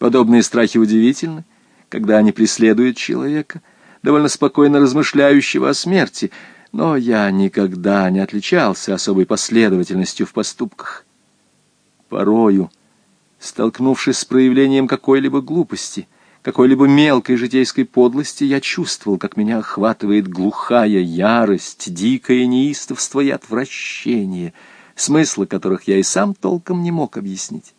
Подобные страхи удивительны, когда они преследуют человека, довольно спокойно размышляющего о смерти, но я никогда не отличался особой последовательностью в поступках. Порою, столкнувшись с проявлением какой-либо глупости, какой-либо мелкой житейской подлости, я чувствовал, как меня охватывает глухая ярость, дикое неистовство и отвращение, смысла которых я и сам толком не мог объяснить.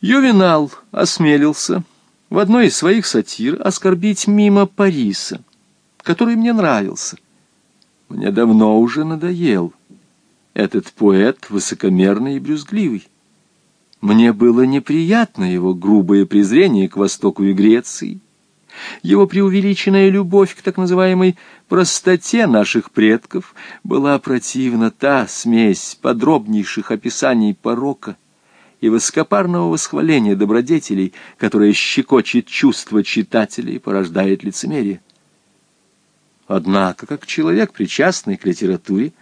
Ювенал осмелился в одной из своих сатир оскорбить мимо Париса, который мне нравился. Мне давно уже надоел этот поэт высокомерный и брюзгливый. Мне было неприятно его грубое презрение к Востоку и Греции, его преувеличенная любовь к так называемой простоте наших предков была противна та смесь подробнейших описаний порока, и высокопарного восхваления добродетелей, которое щекочет чувства читателя и порождает лицемерие. Однако, как человек, причастный к литературе,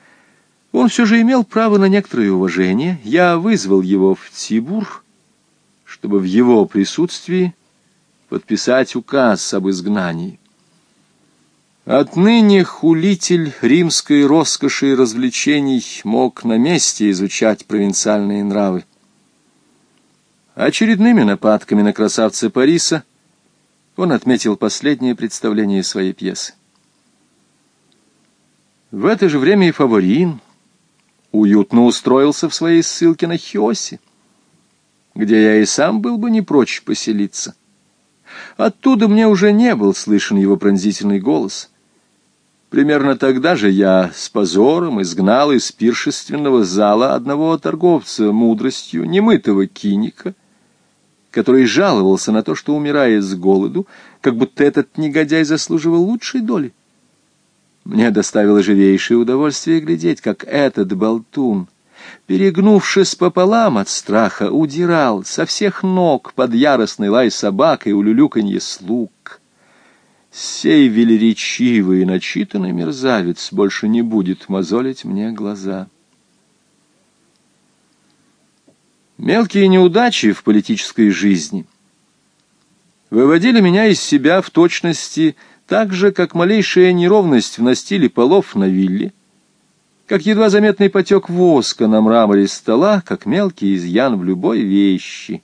он все же имел право на некоторое уважение. Я вызвал его в Тибур, чтобы в его присутствии подписать указ об изгнании. Отныне хулитель римской роскоши и развлечений мог на месте изучать провинциальные нравы. Очередными нападками на красавца Париса он отметил последнее представление своей пьесы. В это же время и Фаворин уютно устроился в своей ссылке на Хиосе, где я и сам был бы не прочь поселиться. Оттуда мне уже не был слышен его пронзительный голос. Примерно тогда же я с позором изгнал из пиршественного зала одного торговца мудростью немытого киника — который жаловался на то, что умирает с голоду, как будто этот негодяй заслуживал лучшей доли. Мне доставило живейшее удовольствие глядеть, как этот болтун, перегнувшись пополам от страха, удирал со всех ног под яростный лай собак и улюлюканье слуг. Сей велеречивый и начитанный мерзавец больше не будет мозолить мне глаза. Мелкие неудачи в политической жизни выводили меня из себя в точности так же, как малейшая неровность в настиле полов на вилле, как едва заметный потек воска на мраморе стола, как мелкий изъян в любой вещи,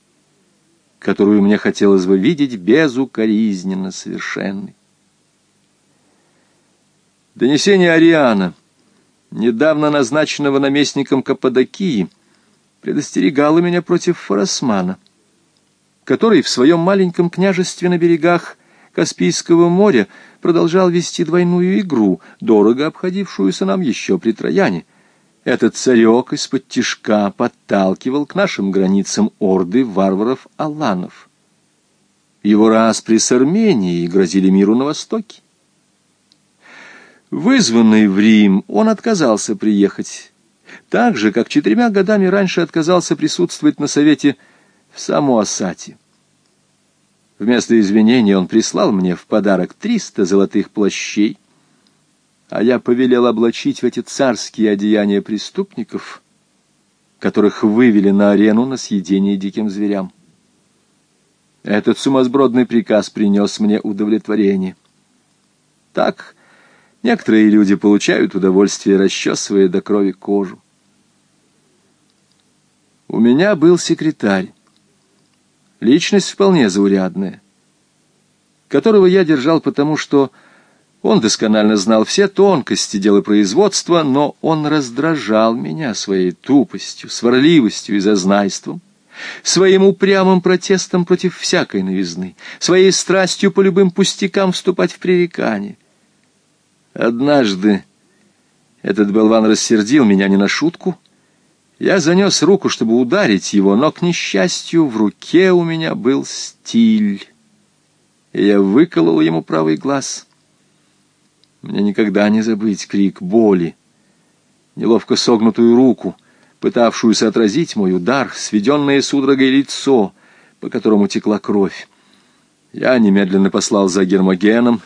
которую мне хотелось бы видеть безукоризненно совершенной. Донесение Ариана, недавно назначенного наместником Каппадокии, — предостерегала меня против Форосмана, который в своем маленьком княжестве на берегах Каспийского моря продолжал вести двойную игру, дорого обходившуюся нам еще при Трояне. Этот царек из-под тишка подталкивал к нашим границам орды варваров-аланов. Его распри с Арменией грозили миру на Востоке. Вызванный в Рим, он отказался приехать, так же, как четырьмя годами раньше отказался присутствовать на совете в Самуасате. Вместо извинений он прислал мне в подарок триста золотых плащей, а я повелел облачить в эти царские одеяния преступников, которых вывели на арену на съедение диким зверям. Этот сумасбродный приказ принес мне удовлетворение. Так некоторые люди получают удовольствие, расчесывая до крови кожу. У меня был секретарь, личность вполне заурядная, которого я держал потому, что он досконально знал все тонкости дела производства, но он раздражал меня своей тупостью, сварливостью и зазнайством, своим упрямым протестом против всякой новизны, своей страстью по любым пустякам вступать в пререкание. Однажды этот болван рассердил меня не на шутку, я занес руку, чтобы ударить его, но, к несчастью, в руке у меня был стиль, и я выколол ему правый глаз. Мне никогда не забыть крик боли, неловко согнутую руку, пытавшуюся отразить мой удар, сведенное судорогой лицо, по которому текла кровь. Я немедленно послал за Гермогеном,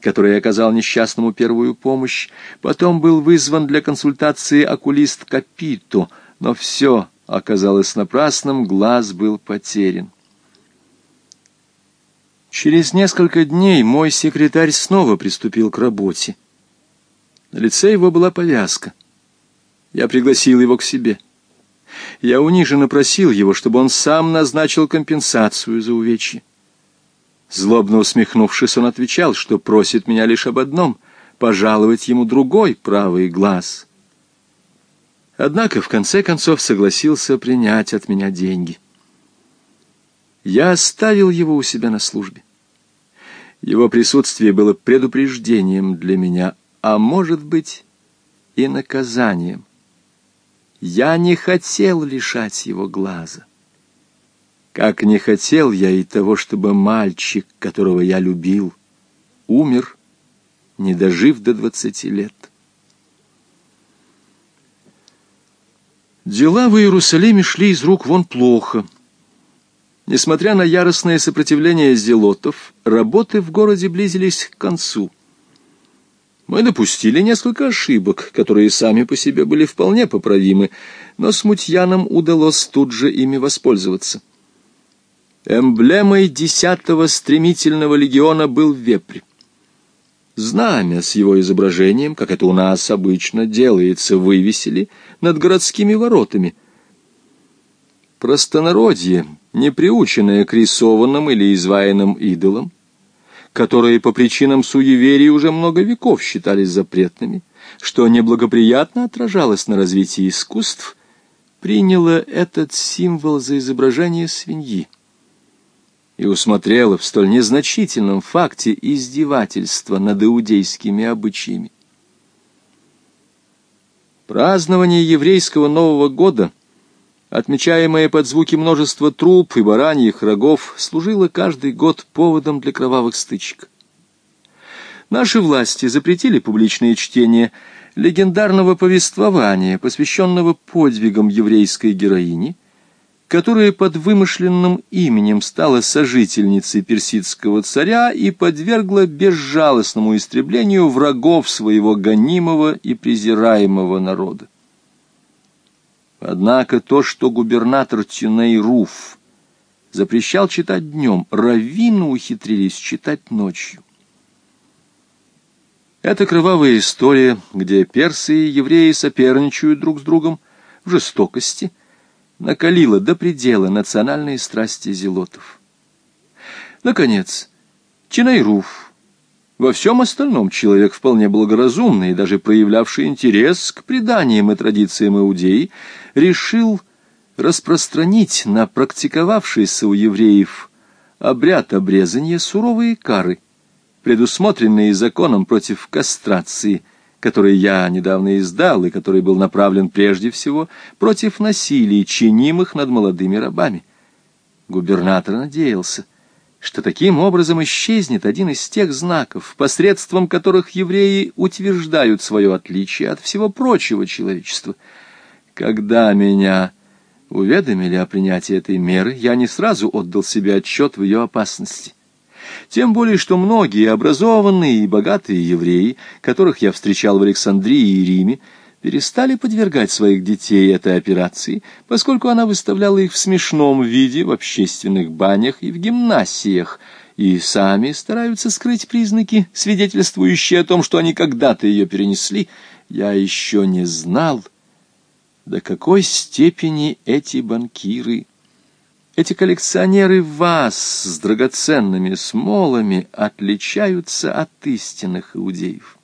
который оказал несчастному первую помощь. Потом был вызван для консультации окулист Капито — но все оказалось напрасным, глаз был потерян. Через несколько дней мой секретарь снова приступил к работе. На лице его была повязка. Я пригласил его к себе. Я униженно просил его, чтобы он сам назначил компенсацию за увечье. Злобно усмехнувшись, он отвечал, что просит меня лишь об одном — пожаловать ему другой правый глаз. Однако в конце концов согласился принять от меня деньги. Я оставил его у себя на службе. Его присутствие было предупреждением для меня, а может быть и наказанием. Я не хотел лишать его глаза. Как не хотел я и того, чтобы мальчик, которого я любил, умер, не дожив до двадцати лет. Дела в Иерусалиме шли из рук вон плохо. Несмотря на яростное сопротивление зелотов, работы в городе близились к концу. Мы допустили несколько ошибок, которые сами по себе были вполне поправимы, но смутьянам удалось тут же ими воспользоваться. Эмблемой десятого стремительного легиона был вепрь. Знамя с его изображением, как это у нас обычно делается, вывесили над городскими воротами. Простонародье, не приученное к рисованным или изваянным идолам, которые по причинам суеверий уже много веков считались запретными, что неблагоприятно отражалось на развитии искусств, приняло этот символ за изображение свиньи и усмотрела в столь незначительном факте издевательства над иудейскими обычаями. Празднование еврейского Нового года, отмечаемое под звуки множества труп и бараньих рогов, служило каждый год поводом для кровавых стычек. Наши власти запретили публичное чтение легендарного повествования, посвященного подвигам еврейской героини, которая под вымышленным именем стала сожительницей персидского царя и подвергла безжалостному истреблению врагов своего гонимого и презираемого народа. Однако то, что губернатор Тюнейруф запрещал читать днем, раввины ухитрились читать ночью. Это кровавая история, где персы и евреи соперничают друг с другом в жестокости – накалила до предела национальные страсти зелотов. Наконец, Чинайруф, во всем остальном человек вполне благоразумный и даже проявлявший интерес к преданиям и традициям иудеи, решил распространить на практиковавшийся у евреев обряд обрезания суровые кары, предусмотренные законом против кастрации – который я недавно издал и который был направлен прежде всего против насилий, чинимых над молодыми рабами. Губернатор надеялся, что таким образом исчезнет один из тех знаков, посредством которых евреи утверждают свое отличие от всего прочего человечества. Когда меня уведомили о принятии этой меры, я не сразу отдал себе отчет в ее опасности. Тем более, что многие образованные и богатые евреи, которых я встречал в Александрии и Риме, перестали подвергать своих детей этой операции, поскольку она выставляла их в смешном виде в общественных банях и в гимнасиях, и сами стараются скрыть признаки, свидетельствующие о том, что они когда-то ее перенесли. Я еще не знал, до какой степени эти банкиры эти коллекционеры вас с драгоценными смолами отличаются от истинных иудеев.